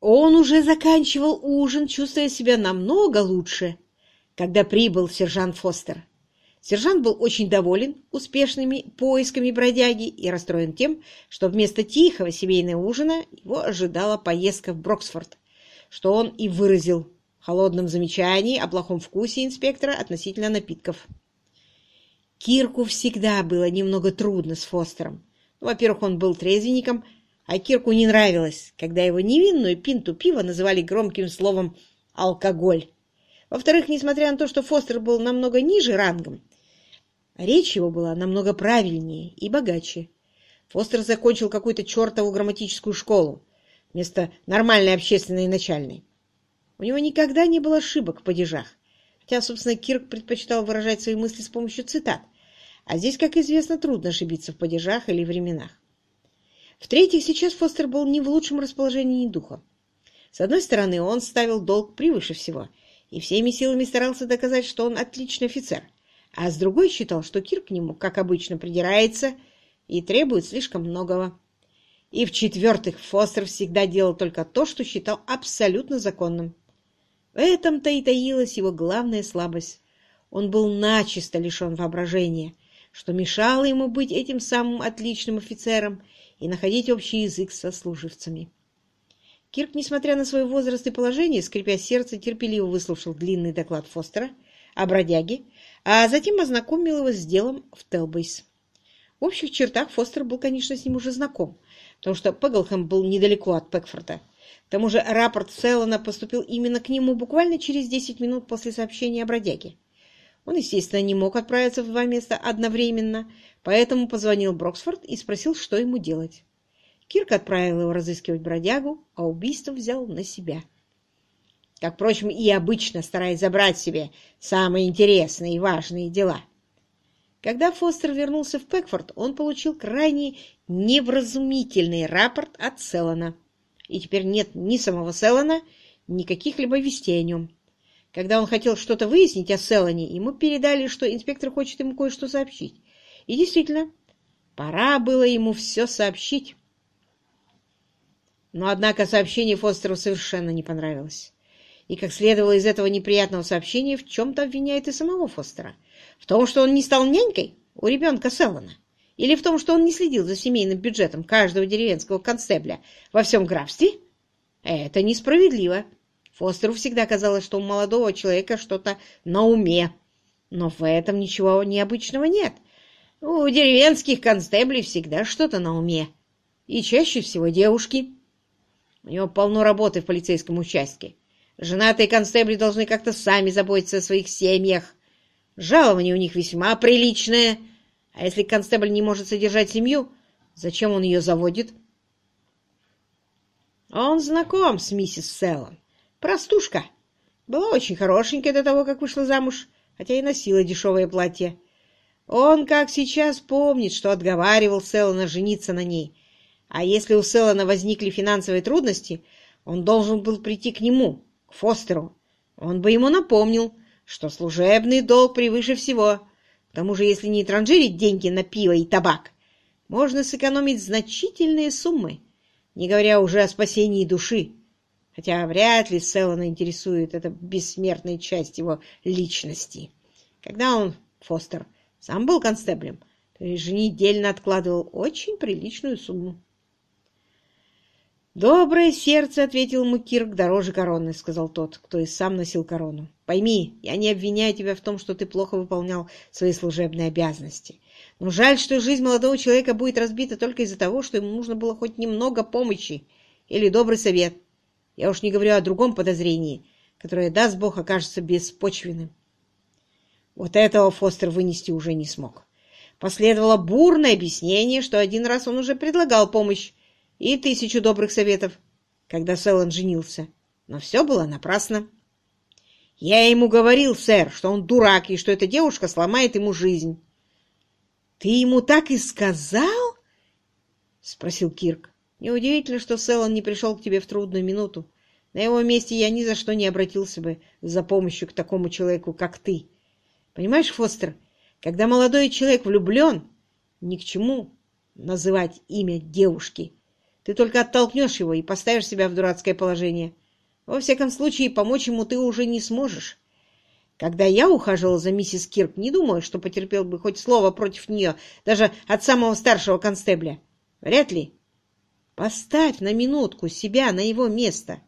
Он уже заканчивал ужин, чувствуя себя намного лучше, когда прибыл сержант Фостер. Сержант был очень доволен успешными поисками бродяги и расстроен тем, что вместо тихого семейного ужина его ожидала поездка в Броксфорд, что он и выразил в холодном замечании о плохом вкусе инспектора относительно напитков. Кирку всегда было немного трудно с Фостером. Ну, во-первых, он был трезвенником, а Кирку не нравилось, когда его невинную пинту пива называли громким словом «алкоголь». Во-вторых, несмотря на то, что Фостер был намного ниже рангом, речь его была намного правильнее и богаче. Фостер закончил какую-то чертову грамматическую школу вместо нормальной общественной и начальной. У него никогда не было ошибок в падежах, хотя, собственно, Кирк предпочитал выражать свои мысли с помощью цитат, а здесь, как известно, трудно ошибиться в падежах или временах. В-третьих, сейчас Фостер был не в лучшем расположении духа. С одной стороны, он ставил долг превыше всего — и всеми силами старался доказать, что он отличный офицер, а с другой считал, что Кир к нему, как обычно, придирается и требует слишком многого. И в-четвертых, Фостер всегда делал только то, что считал абсолютно законным. В этом-то и таилась его главная слабость. Он был начисто лишен воображения, что мешало ему быть этим самым отличным офицером и находить общий язык со служивцами. Кирк, несмотря на свой возраст и положение, скрипя сердце, терпеливо выслушал длинный доклад Фостера о бродяге, а затем ознакомил его с делом в Телбейс. В общих чертах Фостер был, конечно, с ним уже знаком, потому что Пеглхэм был недалеко от Пекфорта. К тому же рапорт Селлана поступил именно к нему буквально через 10 минут после сообщения о бродяге. Он, естественно, не мог отправиться в два места одновременно, поэтому позвонил Броксфорд и спросил, что ему делать. Кирк отправил его разыскивать бродягу, а убийство взял на себя. Как, впрочем, и обычно стараясь забрать себе самые интересные и важные дела. Когда Фостер вернулся в Пекфорд, он получил крайне невразумительный рапорт от Селлана. И теперь нет ни самого Селлана, ни каких-либо вестей о нем. Когда он хотел что-то выяснить о Селлане, ему передали, что инспектор хочет ему кое-что сообщить. И действительно, пора было ему все сообщить. Но, однако, сообщение Фостеру совершенно не понравилось. И, как следовало из этого неприятного сообщения, в чем-то обвиняет и самого Фостера. В том, что он не стал нянькой у ребенка Селлана. Или в том, что он не следил за семейным бюджетом каждого деревенского констебля во всем графстве. Это несправедливо. Фостеру всегда казалось, что у молодого человека что-то на уме. Но в этом ничего необычного нет. У деревенских констеблей всегда что-то на уме. И чаще всего девушки. У него полно работы в полицейском участке. Женатые констебли должны как-то сами заботиться о своих семьях. Жалование у них весьма приличное. А если констебль не может содержать семью, зачем он ее заводит? Он знаком с миссис Селлон. Простушка. Была очень хорошенькая до того, как вышла замуж, хотя и носила дешевое платье. Он, как сейчас, помнит, что отговаривал Селлона жениться на ней, а если у Селлана возникли финансовые трудности, он должен был прийти к нему, к Фостеру. Он бы ему напомнил, что служебный долг превыше всего. К тому же, если не транжирить деньги на пиво и табак, можно сэкономить значительные суммы, не говоря уже о спасении души. Хотя вряд ли Селлана интересует эта бессмертная часть его личности. Когда он, Фостер, сам был констеблем, то еженедельно откладывал очень приличную сумму. «Доброе сердце», — ответил ему Кирк, — «дороже короны», — сказал тот, кто и сам носил корону. «Пойми, я не обвиняю тебя в том, что ты плохо выполнял свои служебные обязанности. Но жаль, что жизнь молодого человека будет разбита только из-за того, что ему нужно было хоть немного помощи или добрый совет. Я уж не говорю о другом подозрении, которое, даст Бог, окажется беспочвенным». Вот этого Фостер вынести уже не смог. Последовало бурное объяснение, что один раз он уже предлагал помощь, и тысячу добрых советов, когда Селлан женился. Но все было напрасно. Я ему говорил, сэр, что он дурак и что эта девушка сломает ему жизнь. — Ты ему так и сказал? — спросил Кирк. — Неудивительно, что Селлан не пришел к тебе в трудную минуту. На его месте я ни за что не обратился бы за помощью к такому человеку, как ты. Понимаешь, Фостер, когда молодой человек влюблен, ни к чему называть имя девушки — Ты только оттолкнешь его и поставишь себя в дурацкое положение. Во всяком случае, помочь ему ты уже не сможешь. Когда я ухаживал за миссис Кирк, не думаю, что потерпел бы хоть слово против нее, даже от самого старшего констебля. Вряд ли. Поставь на минутку себя на его место.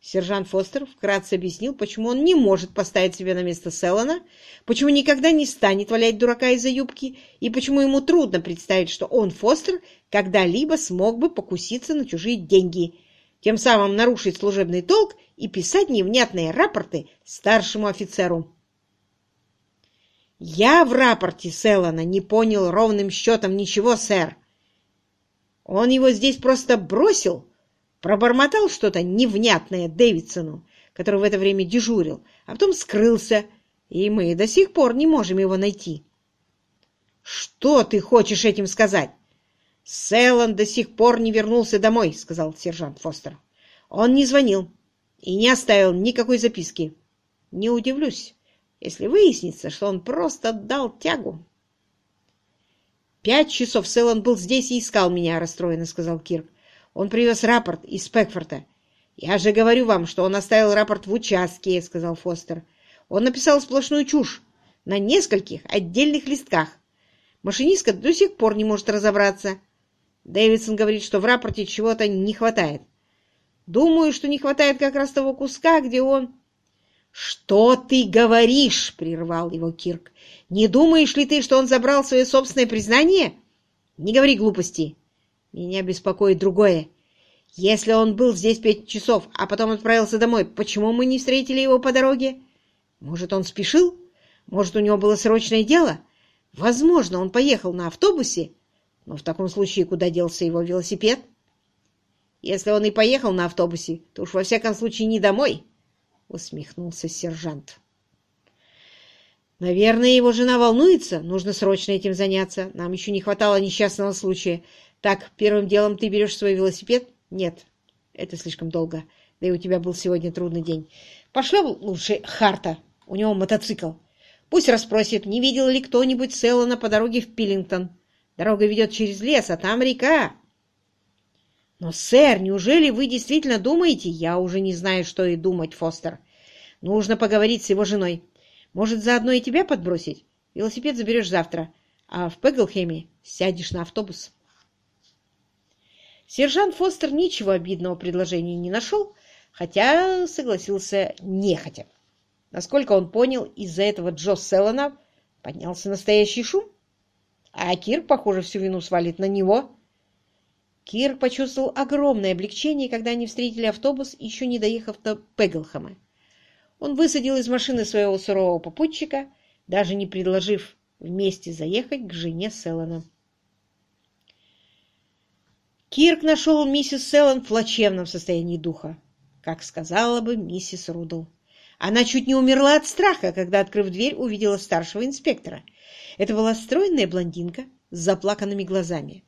Сержант Фостер вкратце объяснил, почему он не может поставить себя на место Селлана, почему никогда не станет валять дурака из-за юбки, и почему ему трудно представить, что он, Фостер, когда-либо смог бы покуситься на чужие деньги, тем самым нарушить служебный долг и писать невнятные рапорты старшему офицеру. «Я в рапорте Селлана не понял ровным счетом ничего, сэр. Он его здесь просто бросил» пробормотал что-то невнятное Дэвидсону, который в это время дежурил, а потом скрылся, и мы до сих пор не можем его найти. «Что ты хочешь этим сказать?» «Селлан до сих пор не вернулся домой», — сказал сержант Фостер. «Он не звонил и не оставил никакой записки. Не удивлюсь, если выяснится, что он просто дал тягу». «Пять часов Селлан был здесь и искал меня», — расстроенно сказал Кирк. Он привез рапорт из Спекфорта. «Я же говорю вам, что он оставил рапорт в участке», — сказал Фостер. «Он написал сплошную чушь на нескольких отдельных листках. Машинистка до сих пор не может разобраться. Дэвидсон говорит, что в рапорте чего-то не хватает. Думаю, что не хватает как раз того куска, где он...» «Что ты говоришь?» — прервал его Кирк. «Не думаешь ли ты, что он забрал свое собственное признание? Не говори глупости. Меня беспокоит другое. Если он был здесь пять часов, а потом отправился домой, почему мы не встретили его по дороге? Может, он спешил? Может, у него было срочное дело? Возможно, он поехал на автобусе, но в таком случае куда делся его велосипед? Если он и поехал на автобусе, то уж во всяком случае не домой, — усмехнулся сержант. Наверное, его жена волнуется. Нужно срочно этим заняться. Нам еще не хватало несчастного случая. Так, первым делом ты берешь свой велосипед? Нет, это слишком долго. Да и у тебя был сегодня трудный день. Пошлем лучше Харта. У него мотоцикл. Пусть расспросит, не видел ли кто-нибудь Селлана по дороге в Пиллингтон. Дорога ведет через лес, а там река. Но, сэр, неужели вы действительно думаете? Я уже не знаю, что и думать, Фостер. Нужно поговорить с его женой. Может, заодно и тебя подбросить? Велосипед заберешь завтра, а в Пеглхеме сядешь на автобус. Сержант Фостер ничего обидного предложения не нашел, хотя согласился нехотя. Насколько он понял, из-за этого Джо Селлана поднялся настоящий шум, а Кир, похоже, всю вину свалит на него. Кир почувствовал огромное облегчение, когда они встретили автобус, еще не доехав до Пеглхэма. Он высадил из машины своего сурового попутчика, даже не предложив вместе заехать к жене Селлана. Кирк нашел миссис Селлен в плачевном состоянии духа, как сказала бы миссис Рудл. Она чуть не умерла от страха, когда, открыв дверь, увидела старшего инспектора. Это была стройная блондинка с заплаканными глазами.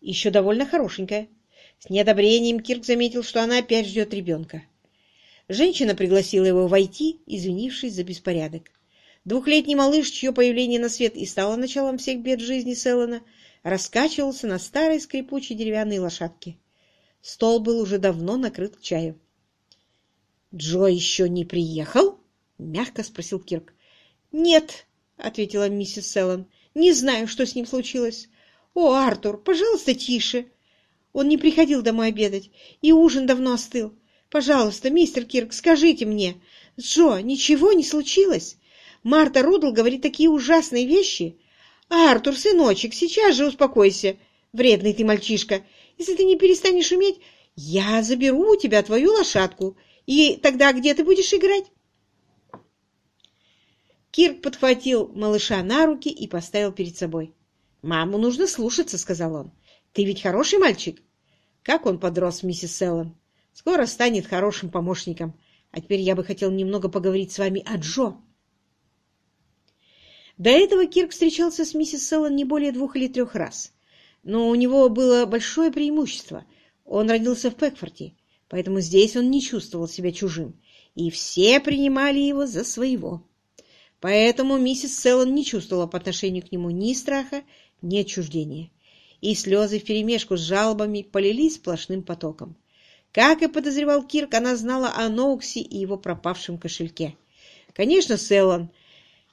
Еще довольно хорошенькая. С неодобрением Кирк заметил, что она опять ждет ребенка. Женщина пригласила его войти, извинившись за беспорядок. Двухлетний малыш, чье появление на свет и стало началом всех бед жизни Селлена, раскачивался на старой скрипучей деревянной лошадке. Стол был уже давно накрыт к чаю. «Джо еще не приехал?» — мягко спросил Кирк. «Нет», — ответила миссис Селлен. «Не знаю, что с ним случилось. О, Артур, пожалуйста, тише. Он не приходил домой обедать, и ужин давно остыл. Пожалуйста, мистер Кирк, скажите мне, Джо ничего не случилось? Марта Рудл говорит такие ужасные вещи. «Артур, сыночек, сейчас же успокойся, вредный ты мальчишка. Если ты не перестанешь уметь, я заберу у тебя твою лошадку, и тогда где ты будешь играть?» Кирк подхватил малыша на руки и поставил перед собой. «Маму нужно слушаться», — сказал он. «Ты ведь хороший мальчик?» Как он подрос, миссис Селлен. Скоро станет хорошим помощником. А теперь я бы хотел немного поговорить с вами о Джо. До этого Кирк встречался с миссис Селлен не более двух или трех раз. Но у него было большое преимущество. Он родился в Пекфорте, поэтому здесь он не чувствовал себя чужим, и все принимали его за своего. Поэтому миссис Селлен не чувствовала по отношению к нему ни страха, ни отчуждения. и слезы вперемешку с жалобами полились сплошным потоком. Как и подозревал Кирк, она знала о Ноуксе и его пропавшем кошельке. Конечно, Селлан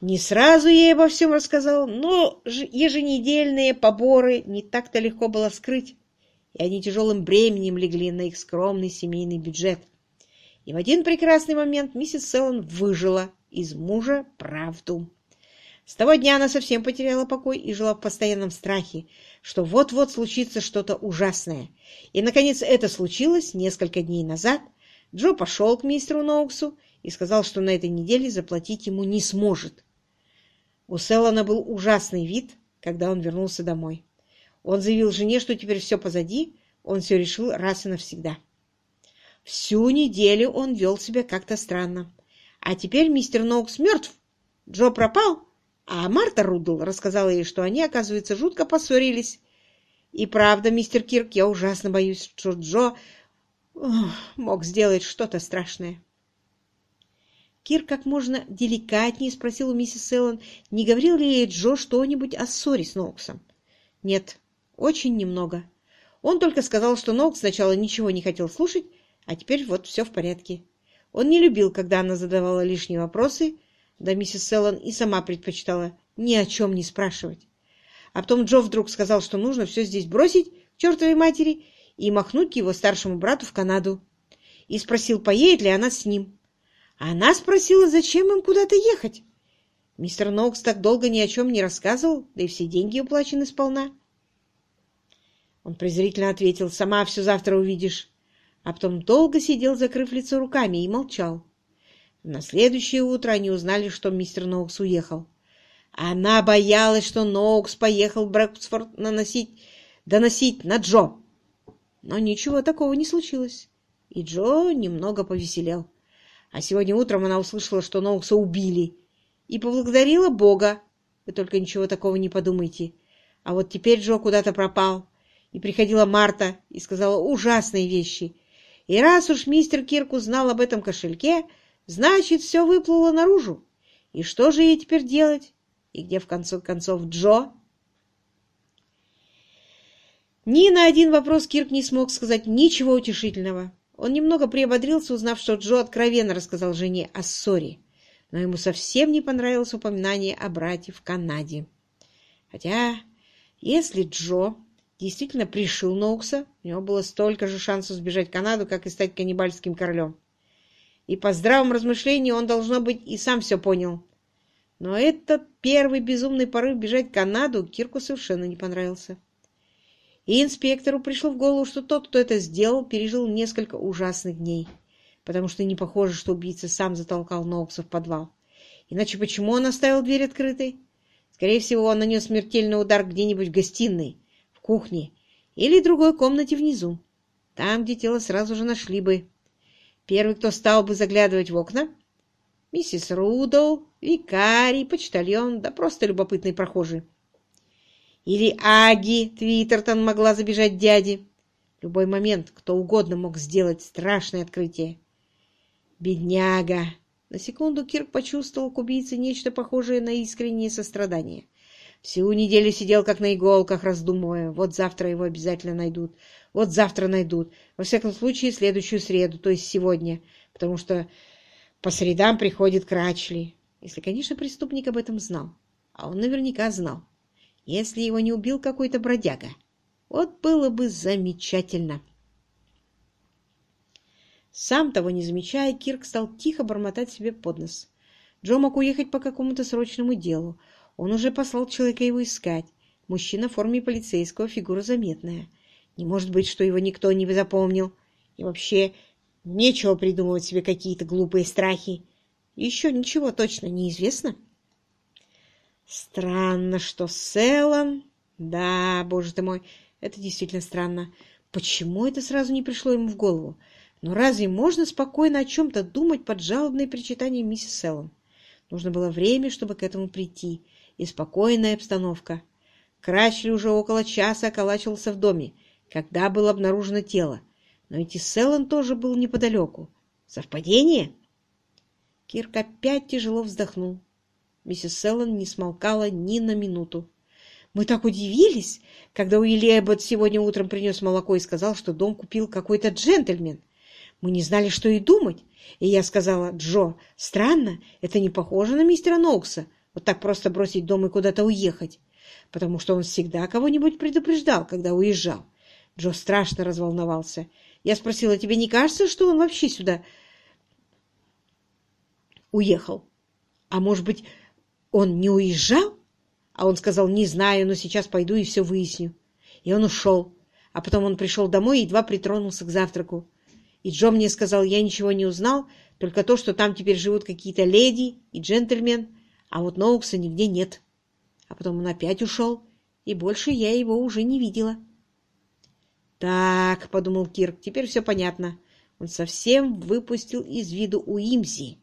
не сразу ей обо всем рассказал, но еженедельные поборы не так-то легко было скрыть, и они тяжелым бременем легли на их скромный семейный бюджет. И в один прекрасный момент миссис Селлан выжила из мужа правду. С того дня она совсем потеряла покой и жила в постоянном страхе, что вот-вот случится что-то ужасное. И, наконец, это случилось несколько дней назад. Джо пошел к мистеру Ноуксу и сказал, что на этой неделе заплатить ему не сможет. У Селлана был ужасный вид, когда он вернулся домой. Он заявил жене, что теперь все позади, он все решил раз и навсегда. Всю неделю он вел себя как-то странно. А теперь мистер Ноукс мертв. Джо пропал, а Марта Рудл рассказала ей, что они, оказывается, жутко поссорились. И правда, мистер Кирк, я ужасно боюсь, что Джо мог сделать что-то страшное. Кирк как можно деликатнее спросил у миссис Эллен, не говорил ли ей Джо что-нибудь о ссоре с Ноуксом. Нет, очень немного. Он только сказал, что Ноукс сначала ничего не хотел слушать, а теперь вот все в порядке. Он не любил, когда она задавала лишние вопросы, да миссис Селлан и сама предпочитала ни о чем не спрашивать. А потом Джо вдруг сказал, что нужно все здесь бросить к чертовой матери и махнуть к его старшему брату в Канаду. И спросил, поедет ли она с ним. Она спросила, зачем им куда-то ехать. Мистер Ноукс так долго ни о чем не рассказывал, да и все деньги уплачены сполна. Он презрительно ответил, «Сама все завтра увидишь». А потом долго сидел, закрыв лицо руками, и молчал. На следующее утро они узнали, что мистер Ноукс уехал. Она боялась, что Ноукс поехал в Брэксфорд наносить, доносить на Джо. Но ничего такого не случилось, и Джо немного повеселел. А сегодня утром она услышала, что Ноукса убили, и поблагодарила Бога. Вы только ничего такого не подумайте. А вот теперь Джо куда-то пропал, и приходила Марта и сказала ужасные вещи. И раз уж мистер Кирк узнал об этом кошельке, Значит, все выплыло наружу. И что же ей теперь делать? И где, в конце концов, Джо? Ни на один вопрос Кирк не смог сказать ничего утешительного. Он немного приободрился, узнав, что Джо откровенно рассказал жене о ссоре, но ему совсем не понравилось упоминание о брате в Канаде. Хотя, если Джо действительно пришил Ноукса, у него было столько же шансов сбежать в Канаду, как и стать каннибальским королем и по здравому размышлению он, должно быть, и сам все понял. Но этот первый безумный порыв бежать в Канаду Кирку совершенно не понравился. И инспектору пришло в голову, что тот, кто это сделал, пережил несколько ужасных дней, потому что не похоже, что убийца сам затолкал Ноукса в подвал. Иначе почему он оставил дверь открытой? Скорее всего, он нанес смертельный удар где-нибудь в гостиной, в кухне или другой комнате внизу, там, где тело сразу же нашли бы. Первый, кто стал бы заглядывать в окна? Миссис Рудл, викарий, почтальон, да просто любопытный прохожий. Или Аги Твиттертон могла забежать дяде. В любой момент кто угодно мог сделать страшное открытие. Бедняга! На секунду Кирк почувствовал к убийце нечто похожее на искреннее сострадание. Всю неделю сидел как на иголках, раздумывая. Вот завтра его обязательно найдут. Вот завтра найдут. Во всяком случае, следующую среду, то есть сегодня. Потому что по средам приходит Крачли. Если, конечно, преступник об этом знал. А он наверняка знал. Если его не убил какой-то бродяга. Вот было бы замечательно. Сам того не замечая, Кирк стал тихо бормотать себе под нос. Джо мог уехать по какому-то срочному делу. Он уже послал человека его искать. Мужчина в форме полицейского, фигура заметная. Не может быть, что его никто не запомнил. И вообще, нечего придумывать себе какие-то глупые страхи. Еще ничего точно неизвестно. Странно, что Селлан... Да, боже ты мой, это действительно странно. Почему это сразу не пришло ему в голову? Но разве можно спокойно о чем-то думать под жалобные причитания миссис Селлан? Нужно было время, чтобы к этому прийти и спокойная обстановка. Крачли уже около часа околачивался в доме, когда было обнаружено тело. Но ведь и Селлен тоже был неподалеку. Совпадение? Кирк опять тяжело вздохнул. Миссис Селлен не смолкала ни на минуту. Мы так удивились, когда Уилли Эббот сегодня утром принес молоко и сказал, что дом купил какой-то джентльмен. Мы не знали, что и думать. И я сказала, Джо, странно, это не похоже на мистера Ноукса, вот так просто бросить дом и куда-то уехать, потому что он всегда кого-нибудь предупреждал, когда уезжал. Джо страшно разволновался. Я спросила, тебе не кажется, что он вообще сюда уехал? А может быть, он не уезжал? А он сказал, не знаю, но сейчас пойду и все выясню. И он ушел. А потом он пришел домой и едва притронулся к завтраку. И Джо мне сказал, я ничего не узнал, только то, что там теперь живут какие-то леди и джентльмен, а вот Ноукса нигде нет. А потом он опять ушел, и больше я его уже не видела. «Так», — подумал Кирк, — «теперь все понятно. Он совсем выпустил из виду Уимзи.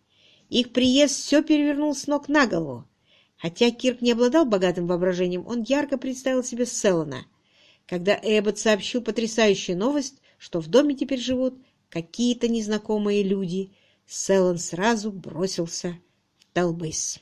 Их приезд все перевернул с ног на голову. Хотя Кирк не обладал богатым воображением, он ярко представил себе Селлана. Когда Эббот сообщил потрясающую новость, что в доме теперь живут какие-то незнакомые люди, Селлан сразу бросился в Талбейс.